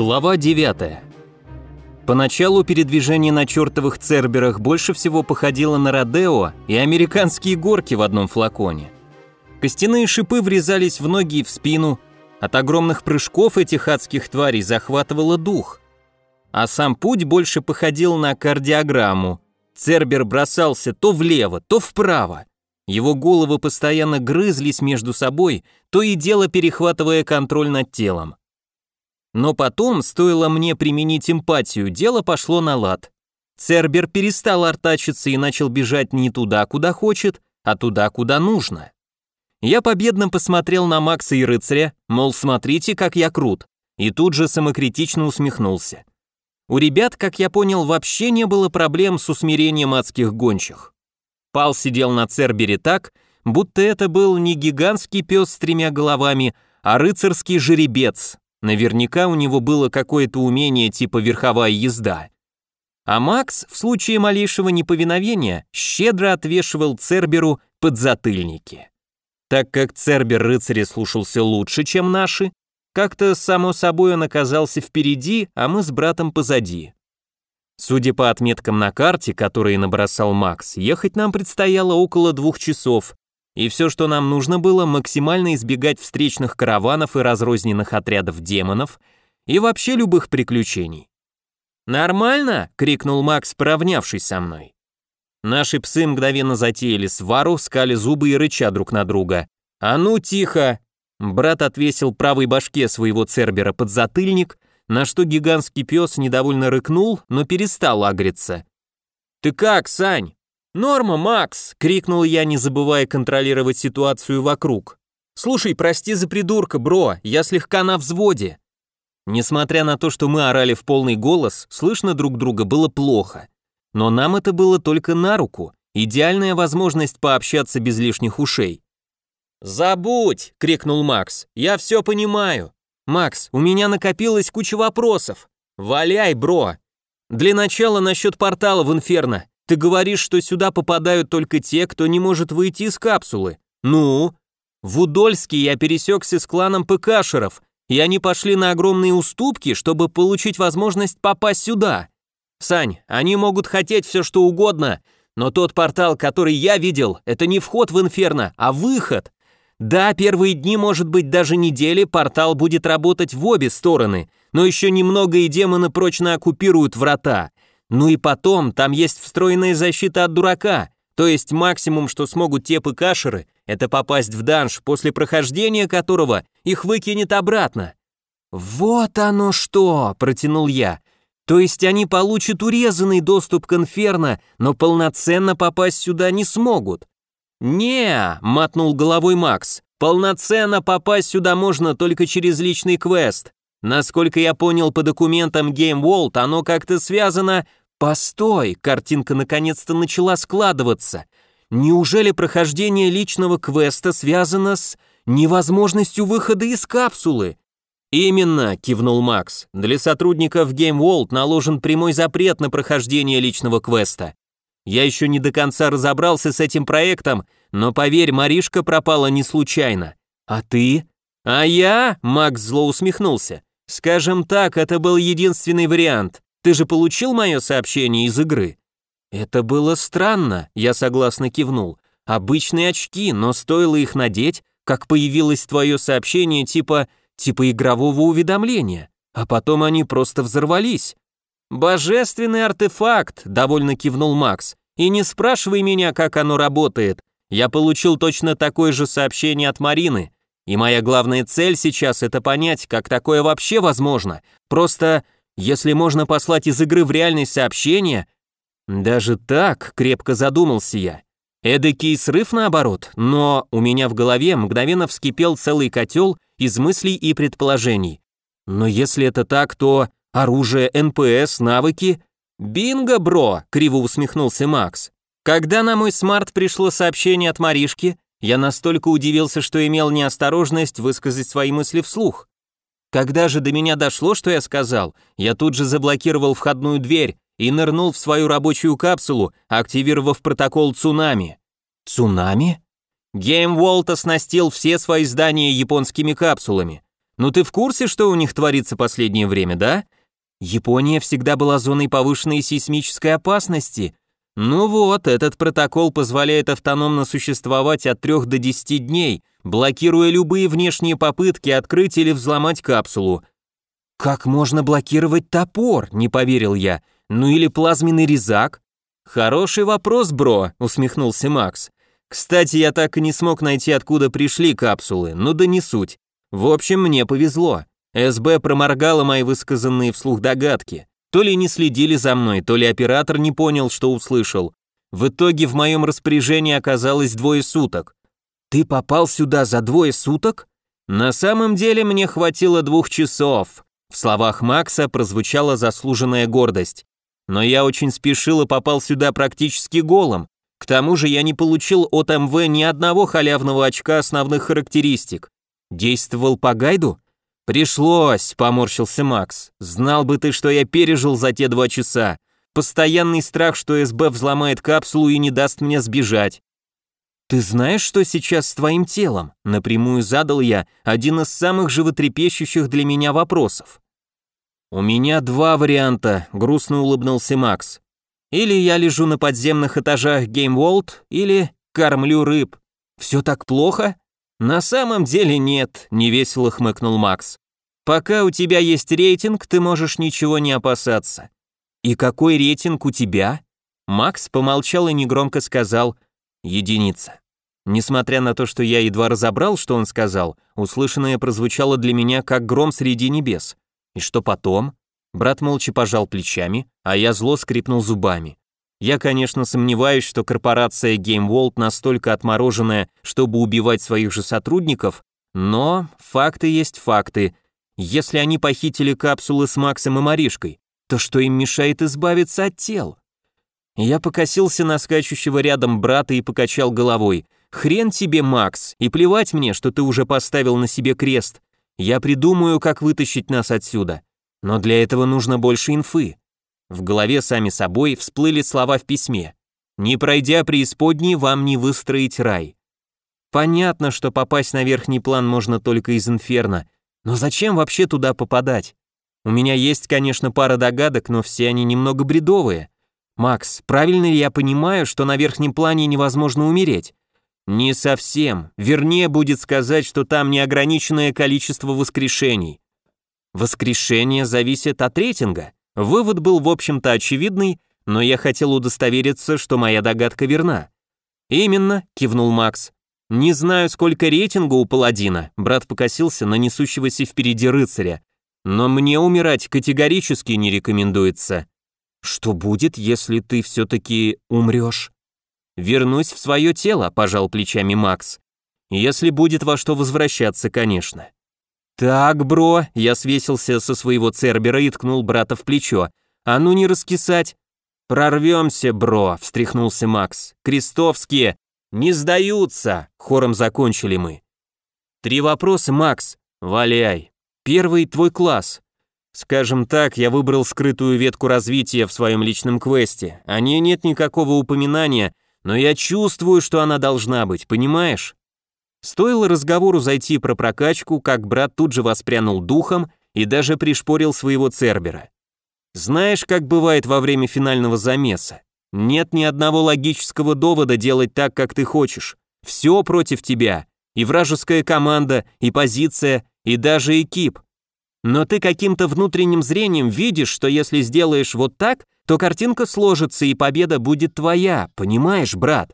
Глава 9. Поначалу передвижение на чертовых церберах больше всего походило на Родео и американские горки в одном флаконе. Костяные шипы врезались в ноги и в спину, от огромных прыжков этих адских тварей захватывало дух. А сам путь больше походил на кардиограмму. Цербер бросался то влево, то вправо. Его головы постоянно грызлись между собой, то и дело перехватывая контроль над телом. Но потом, стоило мне применить эмпатию, дело пошло на лад. Цербер перестал артачиться и начал бежать не туда, куда хочет, а туда, куда нужно. Я победно посмотрел на Макса и рыцаря, мол, смотрите, как я крут, и тут же самокритично усмехнулся. У ребят, как я понял, вообще не было проблем с усмирением адских гончих. Пал сидел на Цербере так, будто это был не гигантский пес с тремя головами, а рыцарский жеребец, Наверняка у него было какое-то умение типа верховая езда. А Макс в случае малейшего неповиновения щедро отвешивал Церберу подзатыльники. Так как Цербер рыцаря слушался лучше, чем наши, как-то само собой он оказался впереди, а мы с братом позади. Судя по отметкам на карте, которые набросал Макс, ехать нам предстояло около двух часов, и все, что нам нужно было, максимально избегать встречных караванов и разрозненных отрядов демонов и вообще любых приключений. «Нормально?» — крикнул Макс, поравнявшись со мной. Наши псы мгновенно затеяли свару, скали зубы и рыча друг на друга. «А ну, тихо!» Брат отвесил правой башке своего цербера под затыльник, на что гигантский пес недовольно рыкнул, но перестал агриться. «Ты как, Сань?» «Норма, Макс!» — крикнул я, не забывая контролировать ситуацию вокруг. «Слушай, прости за придурка, бро, я слегка на взводе». Несмотря на то, что мы орали в полный голос, слышно друг друга было плохо. Но нам это было только на руку, идеальная возможность пообщаться без лишних ушей. «Забудь!» — крикнул Макс. «Я все понимаю!» «Макс, у меня накопилась куча вопросов!» «Валяй, бро!» «Для начала насчет портала в Инферно. Ты говоришь, что сюда попадают только те, кто не может выйти из капсулы. Ну? В Удольске я пересекся с кланом ПКшеров, и они пошли на огромные уступки, чтобы получить возможность попасть сюда. Сань, они могут хотеть все что угодно, но тот портал, который я видел, это не вход в Инферно, а выход. Да, первые дни, может быть, даже недели, портал будет работать в обе стороны, но еще немного и демоны прочно оккупируют врата. Ну и потом, там есть встроенная защита от дурака, то есть максимум, что смогут те ПКшеры, это попасть в данж, после прохождения которого их выкинет обратно. «Вот оно что!» – протянул я. «То есть они получат урезанный доступ к инферно, но полноценно попасть сюда не смогут?» «Не!» – мотнул головой Макс. «Полноценно попасть сюда можно только через личный квест. Насколько я понял по документам Game World, оно как-то связано Постой, картинка наконец-то начала складываться. Неужели прохождение личного квеста связано с невозможностью выхода из капсулы? Именно, кивнул Макс. Для сотрудников Game World наложен прямой запрет на прохождение личного квеста. Я еще не до конца разобрался с этим проектом, но поверь, Маришка пропала не случайно. А ты? А я? Макс зло усмехнулся. Скажем так, это был единственный вариант. Ты же получил мое сообщение из игры?» «Это было странно», — я согласно кивнул. «Обычные очки, но стоило их надеть, как появилось твое сообщение типа... типа игрового уведомления, а потом они просто взорвались». «Божественный артефакт», — довольно кивнул Макс. «И не спрашивай меня, как оно работает. Я получил точно такое же сообщение от Марины, и моя главная цель сейчас это понять, как такое вообще возможно. Просто если можно послать из игры в реальность сообщение... Даже так, крепко задумался я. Эдакий срыв наоборот, но у меня в голове мгновенно вскипел целый котел из мыслей и предположений. Но если это так, то оружие, НПС, навыки... «Бинго, бро!» — криво усмехнулся Макс. Когда на мой смарт пришло сообщение от Маришки, я настолько удивился, что имел неосторожность высказать свои мысли вслух. Когда же до меня дошло, что я сказал, я тут же заблокировал входную дверь и нырнул в свою рабочую капсулу, активировав протокол «Цунами». «Цунами?» Геймволд оснастил все свои здания японскими капсулами. Ну ты в курсе, что у них творится последнее время, да? Япония всегда была зоной повышенной сейсмической опасности. Ну вот, этот протокол позволяет автономно существовать от 3 до 10 дней, блокируя любые внешние попытки открыть или взломать капсулу. Как можно блокировать топор, не поверил я. Ну или плазменный резак? Хороший вопрос, бро, усмехнулся Макс. Кстати, я так и не смог найти, откуда пришли капсулы, ну да не суть. В общем, мне повезло. СБ проморгала мои высказанные вслух догадки. То ли не следили за мной, то ли оператор не понял, что услышал. В итоге в моем распоряжении оказалось двое суток. Ты попал сюда за двое суток? На самом деле мне хватило двух часов. В словах Макса прозвучала заслуженная гордость. Но я очень спешил и попал сюда практически голым. К тому же я не получил от МВ ни одного халявного очка основных характеристик. Действовал по гайду? «Пришлось», — поморщился Макс. «Знал бы ты, что я пережил за те два часа. Постоянный страх, что СБ взломает капсулу и не даст мне сбежать». «Ты знаешь, что сейчас с твоим телом?» — напрямую задал я один из самых животрепещущих для меня вопросов. «У меня два варианта», — грустно улыбнулся Макс. «Или я лежу на подземных этажах Геймволд, или кормлю рыб. Все так плохо?» «На самом деле нет», — невесело хмыкнул Макс. «Пока у тебя есть рейтинг, ты можешь ничего не опасаться». «И какой рейтинг у тебя?» Макс помолчал и негромко сказал «Единица». Несмотря на то, что я едва разобрал, что он сказал, услышанное прозвучало для меня как гром среди небес. И что потом? Брат молча пожал плечами, а я зло скрипнул зубами. Я, конечно, сомневаюсь, что корпорация GameWorld настолько отмороженная, чтобы убивать своих же сотрудников, но факты есть факты. Если они похитили капсулы с Максом и Маришкой, то что им мешает избавиться от тел? Я покосился на скачущего рядом брата и покачал головой. «Хрен тебе, Макс, и плевать мне, что ты уже поставил на себе крест. Я придумаю, как вытащить нас отсюда. Но для этого нужно больше инфы. В голове сами собой всплыли слова в письме. «Не пройдя преисподней, вам не выстроить рай». Понятно, что попасть на верхний план можно только из инферно, но зачем вообще туда попадать? У меня есть, конечно, пара догадок, но все они немного бредовые. Макс, правильно ли я понимаю, что на верхнем плане невозможно умереть? Не совсем. Вернее, будет сказать, что там неограниченное количество воскрешений. Воскрешение зависит от рейтинга. Вывод был, в общем-то, очевидный, но я хотел удостовериться, что моя догадка верна. «Именно», — кивнул Макс. «Не знаю, сколько рейтинга у паладина», — брат покосился на несущегося впереди рыцаря. «Но мне умирать категорически не рекомендуется». «Что будет, если ты все-таки умрешь?» «Вернусь в свое тело», — пожал плечами Макс. «Если будет во что возвращаться, конечно». «Так, бро», — я свесился со своего цербера и ткнул брата в плечо. «А ну не раскисать!» «Прорвемся, бро», — встряхнулся Макс. «Крестовские! Не сдаются!» — хором закончили мы. «Три вопроса, Макс. Валяй. Первый — твой класс. Скажем так, я выбрал скрытую ветку развития в своем личном квесте. О ней нет никакого упоминания, но я чувствую, что она должна быть, понимаешь? Стоило разговору зайти про прокачку, как брат тут же воспрянул духом и даже пришпорил своего цербера. Знаешь, как бывает во время финального замеса? Нет ни одного логического довода делать так, как ты хочешь. Все против тебя. И вражеская команда, и позиция, и даже экип. Но ты каким-то внутренним зрением видишь, что если сделаешь вот так, то картинка сложится и победа будет твоя, понимаешь, брат?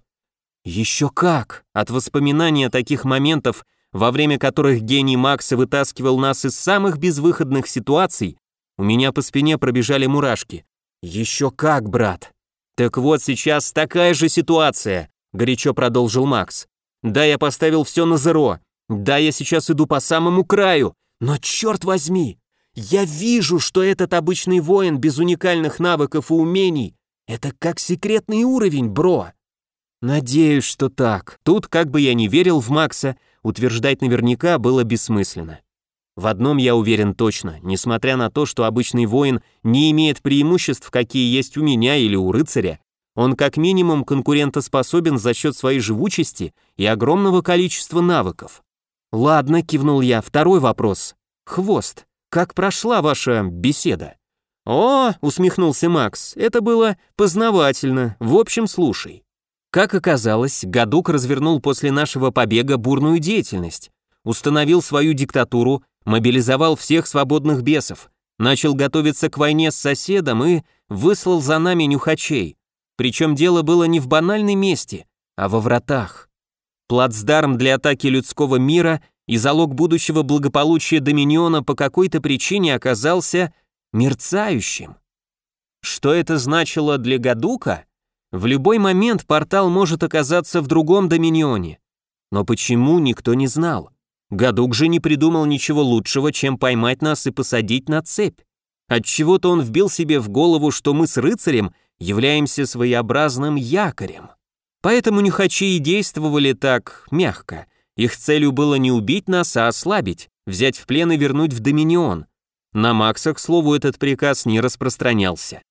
Еще как! От воспоминания таких моментов, во время которых гений Макса вытаскивал нас из самых безвыходных ситуаций, у меня по спине пробежали мурашки. Еще как, брат! Так вот сейчас такая же ситуация, горячо продолжил Макс. Да, я поставил все на зеро. Да, я сейчас иду по самому краю. Но черт возьми, я вижу, что этот обычный воин без уникальных навыков и умений — это как секретный уровень, бро. Надеюсь, что так. Тут, как бы я ни верил в Макса, утверждать наверняка было бессмысленно. В одном я уверен точно, несмотря на то, что обычный воин не имеет преимуществ, какие есть у меня или у рыцаря, он как минимум конкурентоспособен за счет своей живучести и огромного количества навыков. Ладно, кивнул я, второй вопрос. Хвост, как прошла ваша беседа?» «О!» — усмехнулся Макс. «Это было познавательно. В общем, слушай». Как оказалось, Гадук развернул после нашего побега бурную деятельность, установил свою диктатуру, мобилизовал всех свободных бесов, начал готовиться к войне с соседом и выслал за нами нюхачей. Причем дело было не в банальной месте, а во вратах. Плацдарм для атаки людского мира и залог будущего благополучия Доминиона по какой-то причине оказался мерцающим. Что это значило для Гадука? В любой момент портал может оказаться в другом Доминионе. Но почему, никто не знал. Гадук же не придумал ничего лучшего, чем поймать нас и посадить на цепь. Отчего-то он вбил себе в голову, что мы с рыцарем являемся своеобразным якорем. Поэтому нюхачи и действовали так мягко. Их целью было не убить нас, а ослабить, взять в плен и вернуть в Доминион. На Макса, к слову, этот приказ не распространялся.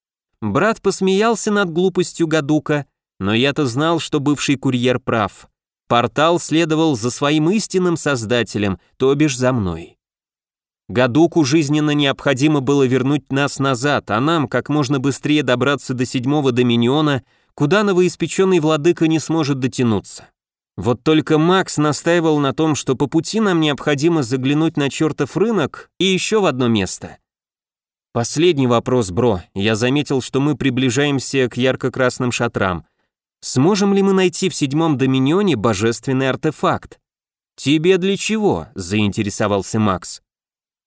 Брат посмеялся над глупостью Гадука, но я-то знал, что бывший курьер прав. Портал следовал за своим истинным создателем, то бишь за мной. Гадуку жизненно необходимо было вернуть нас назад, а нам как можно быстрее добраться до седьмого доминиона, куда новоиспеченный владыка не сможет дотянуться. Вот только Макс настаивал на том, что по пути нам необходимо заглянуть на чертов рынок и еще в одно место. Последний вопрос, бро. Я заметил, что мы приближаемся к ярко-красным шатрам. Сможем ли мы найти в седьмом доминионе божественный артефакт? Тебе для чего? заинтересовался Макс.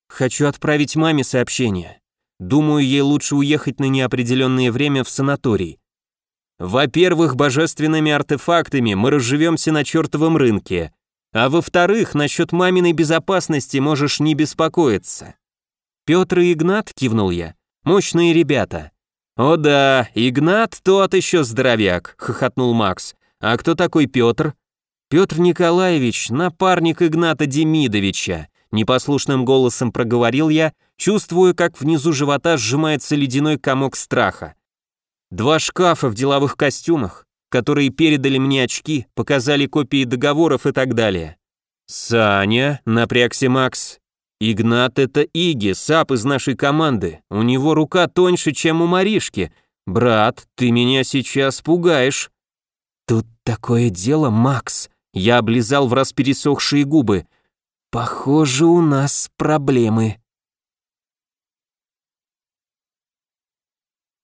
Хочу отправить маме сообщение. Думаю, ей лучше уехать на неопределенное время в санаторий. Во-первых, божественными артефактами мы разживемся на чертовом рынке, а во-вторых, насчет маминой безопасности можешь не беспокоиться. Петр и Игнат, кивнул я, мощные ребята. О да, Игнат тот еще здоровяк, хохотнул Макс. А кто такой Петр? Петр Николаевич, напарник Игната Демидовича, непослушным голосом проговорил я, чувствуя, как внизу живота сжимается ледяной комок страха. Два шкафа в деловых костюмах, которые передали мне очки, показали копии договоров и так далее. «Саня», — напрягся Макс. «Игнат — это Иги, сап из нашей команды. У него рука тоньше, чем у Маришки. Брат, ты меня сейчас пугаешь». «Тут такое дело, Макс», — я облизал в раз пересохшие губы. «Похоже, у нас проблемы».